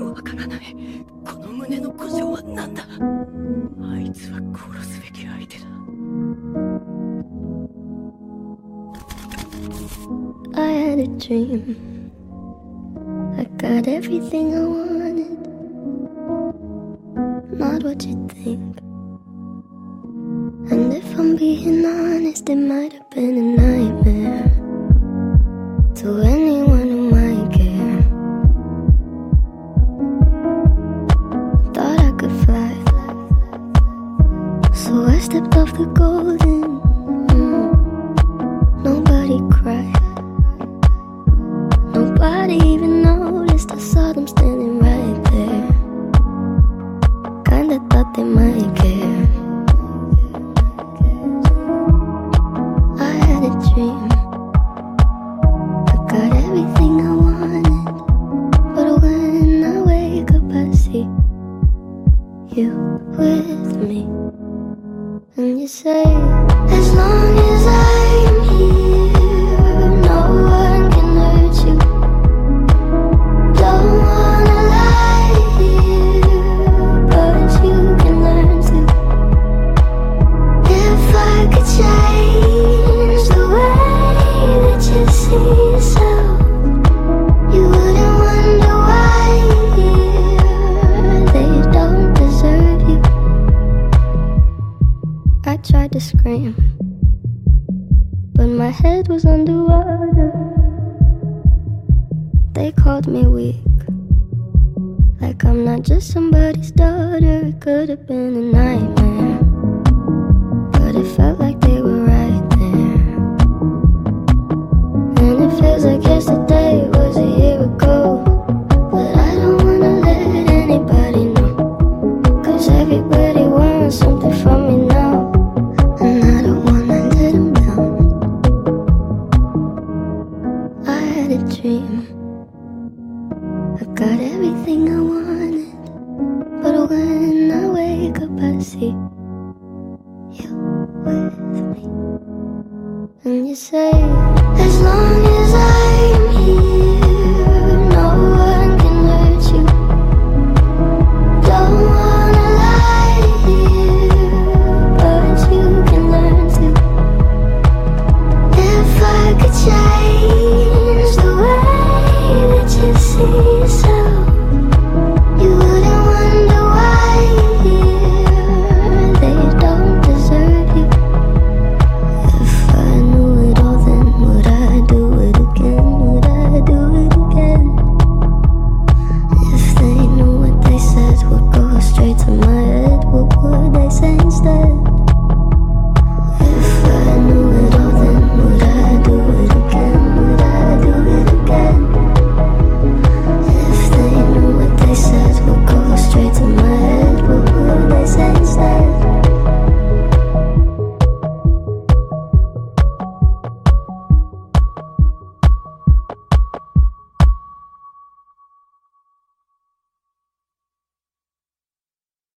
わからないこの胸の故障は何だあいつは殺すべき相手だ I had a dream. I got everything I wanted. Not what you think. And if I'm being honest, it might have been a nightmare. To anyone who might care. Thought I could fly. So I stepped off the golden. With me. And you say, as long as I'm my head was underwater. They called me weak, like I'm not just somebody's daughter. It could have been a nightmare, a dream. I got everything I wanted, but when I wake up, I see you with me. And you say,